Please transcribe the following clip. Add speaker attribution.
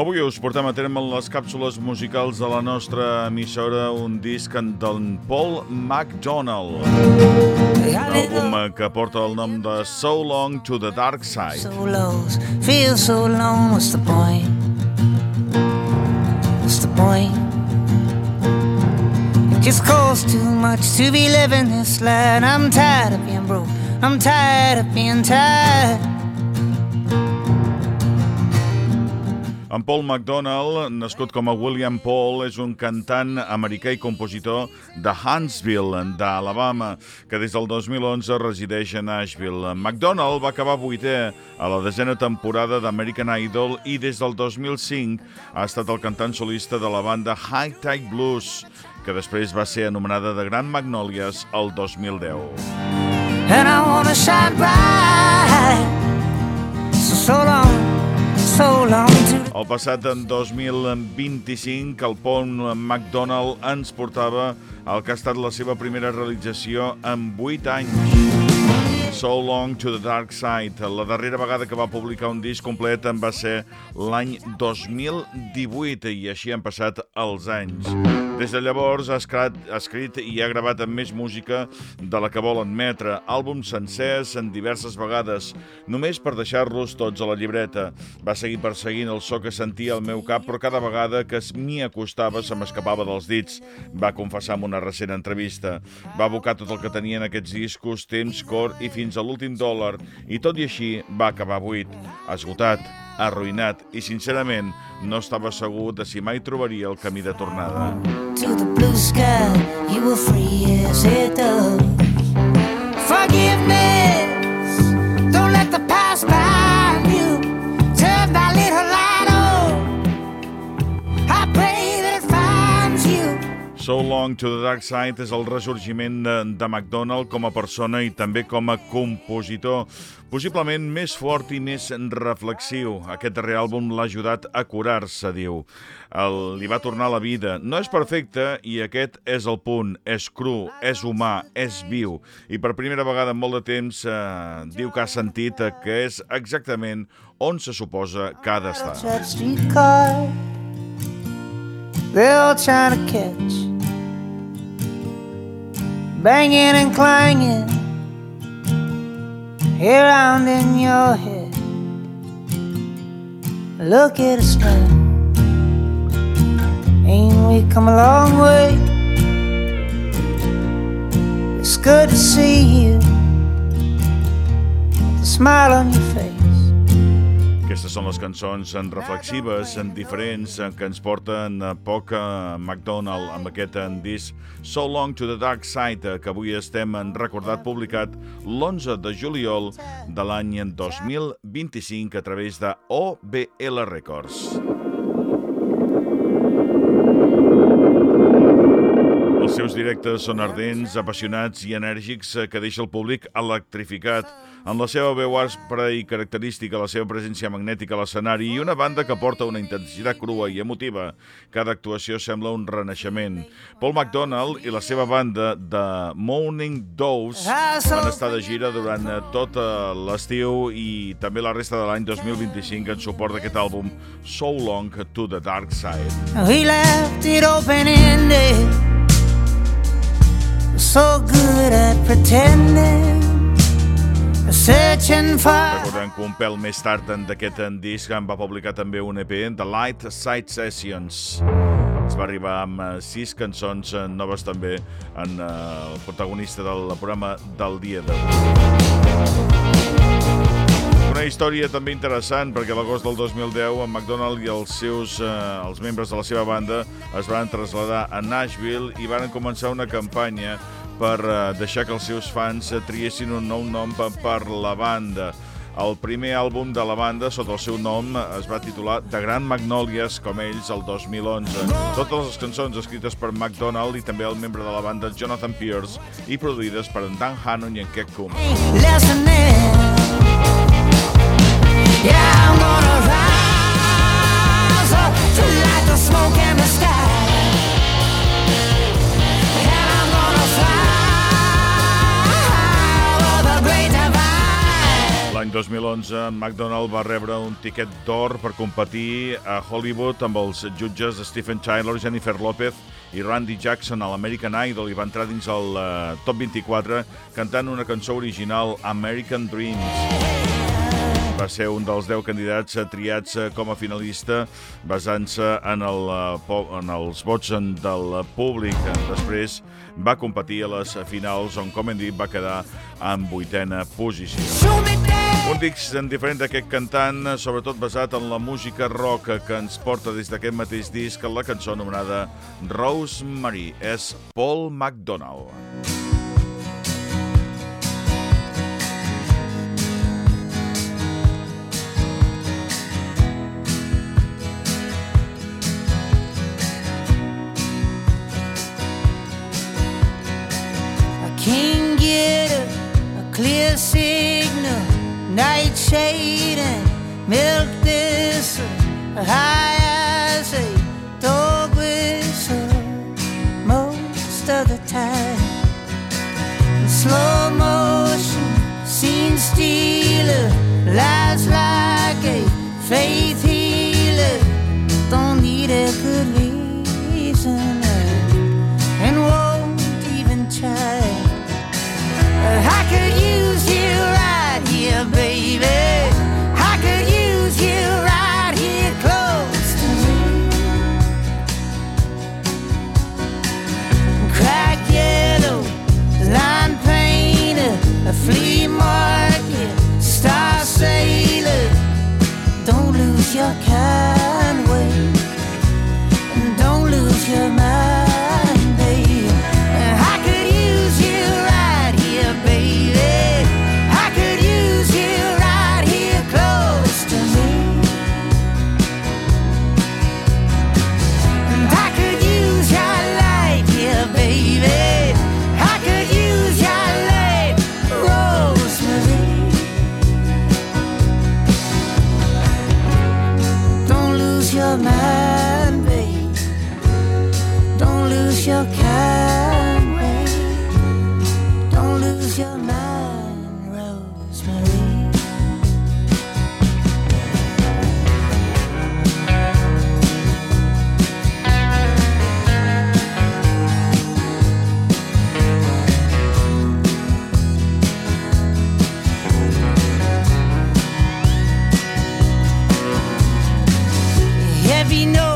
Speaker 1: Avui us portem a terme les càpsules musicals de la nostra emissora un disc d'en Paul McDonald. L'àlbum que porta el nom de So Long to the Dark Side. So low, feel so alone, what's the point? What's the point? It just costs too much to be living this life. I'm tired of being broke, I'm tired of being tired. En Paul McDonald, nascut com a William Paul, és un cantant americà i compositor de Huntsville, d'Alabama, que des del 2011 resideix a Nashville. McDonald va acabar vuitè a la desena temporada d'American Idol i des del 2005 ha estat el cantant solista de la banda High Tide Blues, que després va ser anomenada de Gran Magnolias el 2010. And I wanna shine bright So, so long el passat en 2025, el Paul McDonald ens portava el que ha estat la seva primera realització en 8 anys. So Long to the Dark Side. La darrera vegada que va publicar un disc complet en va ser l'any 2018 i així han passat els anys. Des de llavors ha escrit, ha escrit i ha gravat amb més música de la que vol admetre, àlbums sencers en diverses vegades, només per deixar-los tots a la llibreta. Va seguir perseguint el so que sentia al meu cap, però cada vegada que m'hi acostava se m'escapava dels dits, va confessar en una recent entrevista. Va abocar tot el que tenia en aquests discos, temps, cor i fins a l'últim dòlar i tot i així va acabar buit, esgotat, arruïnat i sincerament no estava segur de si mai trobaria el camí de tornada. To the blue sky, you were free as it does. Forgiveness, So Long to the Dark Side és el ressorgiment de, de McDonald com a persona i també com a compositor, possiblement més fort i més reflexiu. Aquest darrer àlbum l'ha ajudat a curar-se, diu. El, li va tornar la vida. No és perfecte i aquest és el punt. És cru, és humà, és viu. I per primera vegada en molt de temps eh, diu que ha sentit que és exactament on se suposa que ha d'estar. They're all trying to catch banging and clanging around in your head. Look at us now, ain't we come a long way? It's good to see you, the smile on your face. Aquestes són les cançons reflexives, en diferents, que ens porten a poc a McDonald amb aquest en disc So Long to the Dark Side, que avui estem en recordat publicat l'11 de juliol de l'any 2025 a través de OBL Records. Seus directes són ardents, apassionats i enèrgics que deixa el públic electrificat amb la seva veu aspra i característica, la seva presència magnètica a l'escenari i una banda que porta una intensitat crua i emotiva. Cada actuació sembla un renaixement. Paul McDonald i la seva banda de Morning Doves van estar de gira durant tot l'estiu i també la resta de l'any 2025 en suport d'aquest àlbum So Long to the Dark Side. We left it open-ended So good at pretending Recordem que un pèl més tard d'aquest disc en va publicar també un EP, The Light Side Sessions. Es va arribar amb eh, sis cançons eh, noves també en eh, el protagonista del programa del dia d'avui. Una història també interessant perquè l'agost del 2010 en McDonald i els seus eh, els membres de la seva banda es van traslladar a Nashville i van començar una campanya per eh, deixar que els seus fans triessin un nou nom per la banda. El primer àlbum de la banda, sota el seu nom, es va titular The Grand Magnolias, com ells, el 2011. Totes les cançons escrites per McDonald i també el membre de la banda Jonathan Pierce i produïdes per en Dan Hannon i en Keck Kum. Yeah, I'm gonna rise up to light the smoke and the sky 2011, McDonald va rebre un tiquet d'or per competir a Hollywood amb els jutges Stephen Tyler, Jennifer Lopez i Randy Jackson a l'American Idol i va entrar dins el uh, top 24 cantant una cançó original, American Dreams va ser un dels 10 candidats triats com a finalista basant-se en, el, en els vots del públic. Després va competir a les finals on, com hem dit, va quedar en vuitena posició. Un disc en diferent d'aquest cantant, sobretot basat en la música rock que ens porta des d'aquest mateix disc la cançó anomenada Rosemary. És Paul McDonald.
Speaker 2: Nightshade and milk thistle, high as a dog whistle most of the time. Slow motion, scene stealer, lies like a faith healer. Don't need a good be no